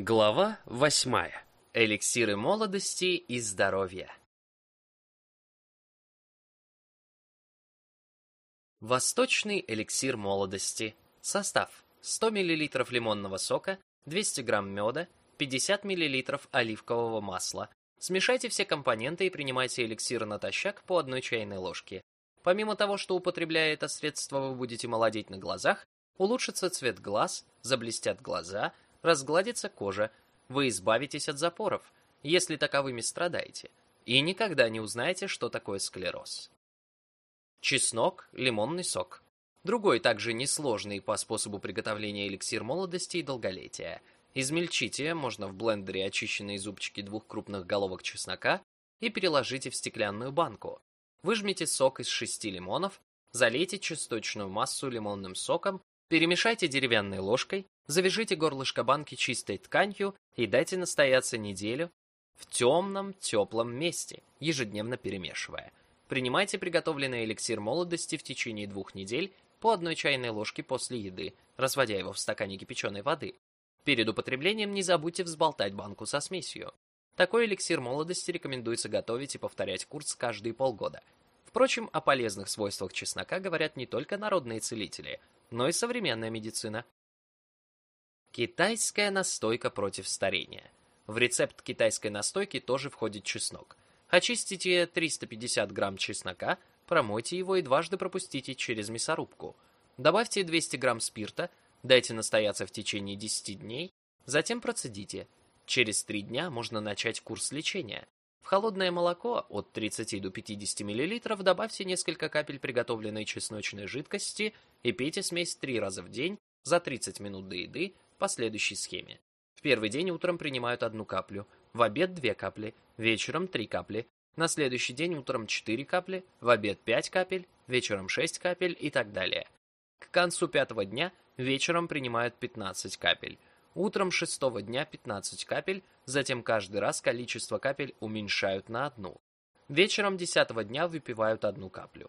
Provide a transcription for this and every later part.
Глава восьмая. Эликсиры молодости и здоровья. Восточный эликсир молодости. Состав. 100 мл лимонного сока, 200 г меда, 50 мл оливкового масла. Смешайте все компоненты и принимайте эликсир натощак по одной чайной ложке. Помимо того, что употребляя это средство вы будете молодеть на глазах, улучшится цвет глаз, заблестят глаза – разгладится кожа, вы избавитесь от запоров, если таковыми страдаете, и никогда не узнаете, что такое склероз. Чеснок, лимонный сок. Другой также несложный по способу приготовления эликсир молодости и долголетия. Измельчите, можно в блендере очищенные зубчики двух крупных головок чеснока и переложите в стеклянную банку. Выжмите сок из шести лимонов, залейте чесночную массу лимонным соком, перемешайте деревянной ложкой, Завяжите горлышко банки чистой тканью и дайте настояться неделю в темном, теплом месте, ежедневно перемешивая. Принимайте приготовленный эликсир молодости в течение двух недель по одной чайной ложке после еды, разводя его в стакане кипяченой воды. Перед употреблением не забудьте взболтать банку со смесью. Такой эликсир молодости рекомендуется готовить и повторять курс каждые полгода. Впрочем, о полезных свойствах чеснока говорят не только народные целители, но и современная медицина. Китайская настойка против старения. В рецепт китайской настойки тоже входит чеснок. Очистите 350 грамм чеснока, промойте его и дважды пропустите через мясорубку. Добавьте 200 грамм спирта, дайте настояться в течение 10 дней, затем процедите. Через 3 дня можно начать курс лечения. В холодное молоко от 30 до 50 мл добавьте несколько капель приготовленной чесночной жидкости и пейте смесь 3 раза в день за 30 минут до еды по следующей схеме. В первый день утром принимают одну каплю, в обед две капли, вечером три капли, на следующий день утром 4 капли, в обед 5 капель, вечером 6 капель и так далее. К концу пятого дня вечером принимают 15 капель, утром шестого дня 15 капель, затем каждый раз количество капель уменьшают на одну. Вечером десятого дня выпивают одну каплю.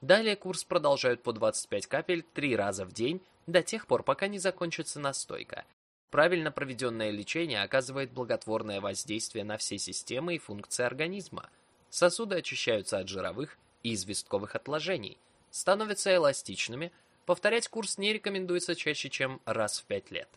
Далее курс продолжают по 25 капель три раза в день до тех пор, пока не закончится настойка. Правильно проведенное лечение оказывает благотворное воздействие на все системы и функции организма. Сосуды очищаются от жировых и известковых отложений, становятся эластичными, повторять курс не рекомендуется чаще, чем раз в 5 лет.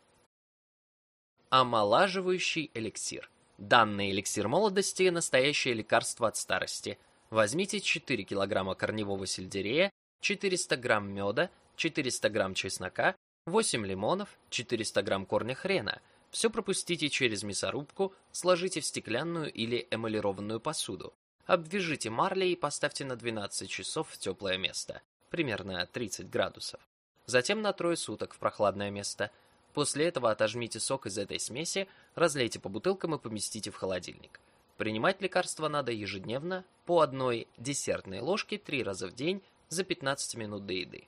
Омолаживающий эликсир. Данный эликсир молодости – настоящее лекарство от старости. Возьмите 4 кг корневого сельдерея, 400 г меда, 400 грамм чеснока, 8 лимонов, 400 грамм корня хрена. Все пропустите через мясорубку, сложите в стеклянную или эмалированную посуду. Обвяжите марлей и поставьте на 12 часов в теплое место, примерно 30 градусов. Затем на трое суток в прохладное место. После этого отожмите сок из этой смеси, разлейте по бутылкам и поместите в холодильник. Принимать лекарство надо ежедневно, по одной десертной ложке три раза в день за 15 минут до еды.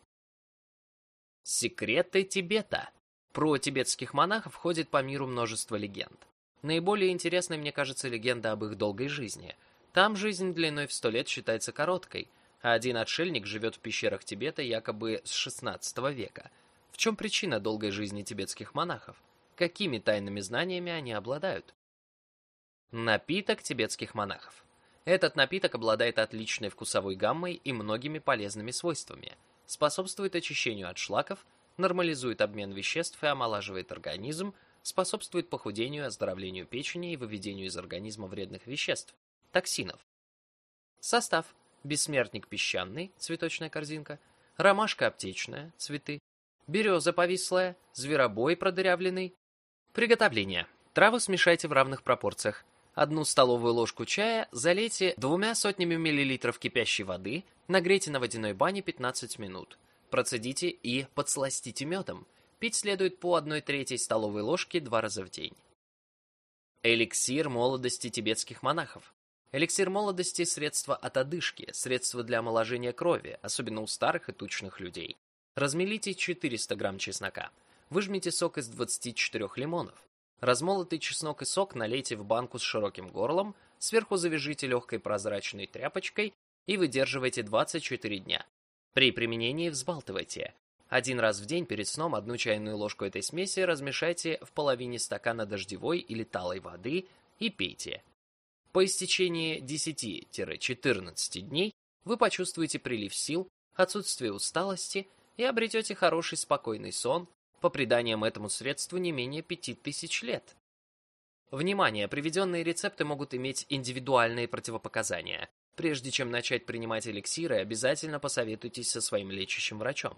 Секреты Тибета. Про тибетских монахов ходит по миру множество легенд. Наиболее интересной, мне кажется, легенда об их долгой жизни. Там жизнь длиной в сто лет считается короткой, а один отшельник живет в пещерах Тибета якобы с XVI века. В чем причина долгой жизни тибетских монахов? Какими тайными знаниями они обладают? Напиток тибетских монахов. Этот напиток обладает отличной вкусовой гаммой и многими полезными свойствами – способствует очищению от шлаков, нормализует обмен веществ и омолаживает организм, способствует похудению, оздоровлению печени и выведению из организма вредных веществ, токсинов. Состав. Бессмертник песчаный, цветочная корзинка, ромашка аптечная, цветы, береза повислая, зверобой продырявленный. Приготовление. Травы смешайте в равных пропорциях. Одну столовую ложку чая залейте двумя сотнями миллилитров кипящей воды, нагрейте на водяной бане 15 минут. Процедите и подсластите медом. Пить следует по 1 третьей столовой ложки два раза в день. Эликсир молодости тибетских монахов. Эликсир молодости – средство от одышки, средство для омоложения крови, особенно у старых и тучных людей. Размелите 400 грамм чеснока. Выжмите сок из 24 лимонов. Размолотый чеснок и сок налейте в банку с широким горлом, сверху завяжите легкой прозрачной тряпочкой и выдерживайте 24 дня. При применении взбалтывайте. Один раз в день перед сном одну чайную ложку этой смеси размешайте в половине стакана дождевой или талой воды и пейте. По истечении 10-14 дней вы почувствуете прилив сил, отсутствие усталости и обретете хороший спокойный сон, по преданиям этому средству не менее 5000 лет. Внимание, приведенные рецепты могут иметь индивидуальные противопоказания. Прежде чем начать принимать эликсиры, обязательно посоветуйтесь со своим лечащим врачом.